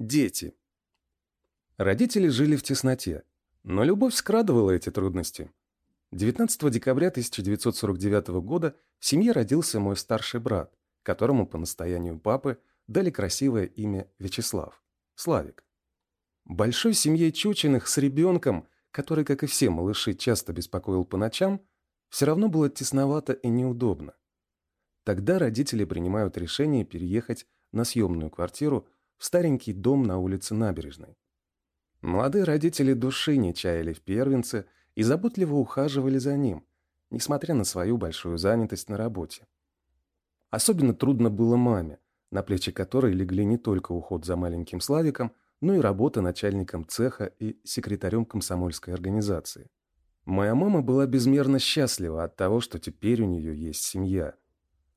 Дети. Родители жили в тесноте, но любовь скрадывала эти трудности. 19 декабря 1949 года в семье родился мой старший брат, которому по настоянию папы дали красивое имя Вячеслав, Славик. Большой семье Чучиных с ребенком, который, как и все малыши, часто беспокоил по ночам, все равно было тесновато и неудобно. Тогда родители принимают решение переехать на съемную квартиру в старенький дом на улице Набережной. Молодые родители души не чаяли в первенце и заботливо ухаживали за ним, несмотря на свою большую занятость на работе. Особенно трудно было маме, на плечи которой легли не только уход за маленьким Славиком, но и работа начальником цеха и секретарем комсомольской организации. Моя мама была безмерно счастлива от того, что теперь у нее есть семья.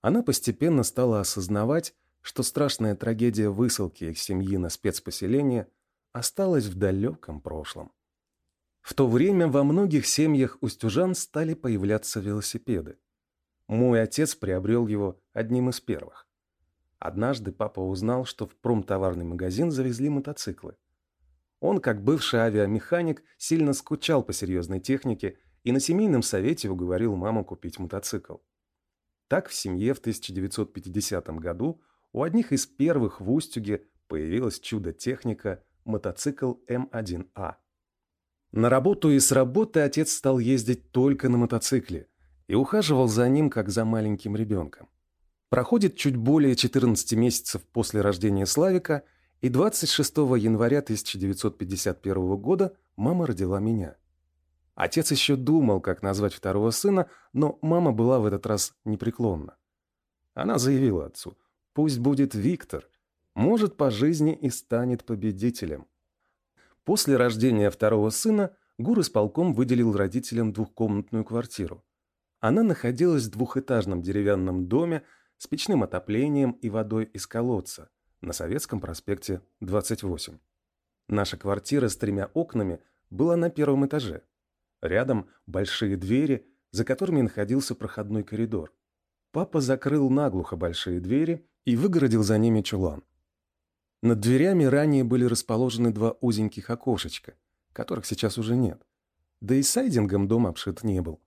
Она постепенно стала осознавать, что страшная трагедия высылки их семьи на спецпоселение осталась в далеком прошлом. В то время во многих семьях устюжан стали появляться велосипеды. Мой отец приобрел его одним из первых. Однажды папа узнал, что в промтоварный магазин завезли мотоциклы. Он, как бывший авиамеханик, сильно скучал по серьезной технике и на семейном совете уговорил маму купить мотоцикл. Так в семье в 1950 году у одних из первых в Устюге появилась чудо-техника мотоцикл М1А. На работу и с работы отец стал ездить только на мотоцикле и ухаживал за ним, как за маленьким ребенком. Проходит чуть более 14 месяцев после рождения Славика, и 26 января 1951 года мама родила меня. Отец еще думал, как назвать второго сына, но мама была в этот раз непреклонна. Она заявила отцу, пусть будет Виктор, может, по жизни и станет победителем. После рождения второго сына Гур исполком выделил родителям двухкомнатную квартиру. Она находилась в двухэтажном деревянном доме с печным отоплением и водой из колодца на Советском проспекте 28. Наша квартира с тремя окнами была на первом этаже. Рядом большие двери, за которыми находился проходной коридор. Папа закрыл наглухо большие двери и выгородил за ними чулан. Над дверями ранее были расположены два узеньких окошечка, которых сейчас уже нет. Да и сайдингом дом обшит не был.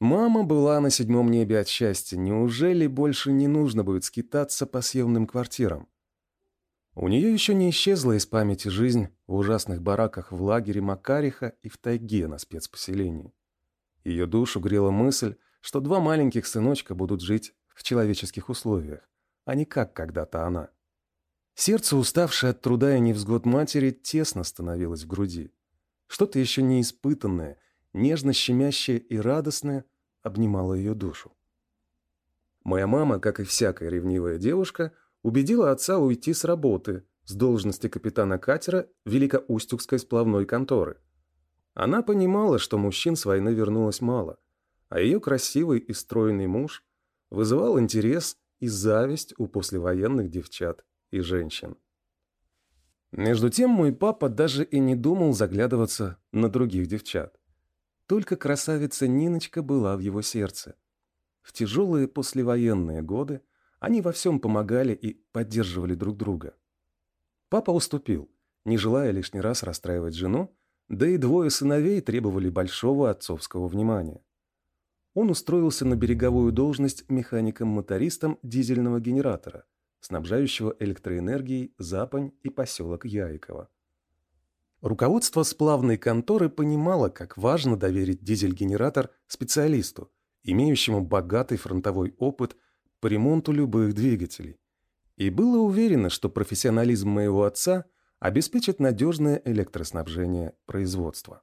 Мама была на седьмом небе от счастья. Неужели больше не нужно будет скитаться по съемным квартирам? У нее еще не исчезла из памяти жизнь в ужасных бараках в лагере Макариха и в тайге на спецпоселении. Ее душу грела мысль, что два маленьких сыночка будут жить в человеческих условиях, а не как когда-то она. Сердце, уставшее от труда и невзгод матери, тесно становилось в груди. Что-то еще неиспытанное, нежно щемящее и радостное обнимало ее душу. Моя мама, как и всякая ревнивая девушка, убедила отца уйти с работы, с должности капитана катера Великоустюгской сплавной конторы. Она понимала, что мужчин с войны вернулось мало, а ее красивый и стройный муж вызывал интерес и зависть у послевоенных девчат и женщин. Между тем мой папа даже и не думал заглядываться на других девчат. Только красавица Ниночка была в его сердце. В тяжелые послевоенные годы они во всем помогали и поддерживали друг друга. Папа уступил, не желая лишний раз расстраивать жену, да и двое сыновей требовали большого отцовского внимания. Он устроился на береговую должность механиком-мотористом дизельного генератора, снабжающего электроэнергией Запань и поселок Яйково. Руководство сплавной конторы понимало, как важно доверить дизель-генератор специалисту, имеющему богатый фронтовой опыт по ремонту любых двигателей, и было уверено, что профессионализм моего отца обеспечит надежное электроснабжение производства.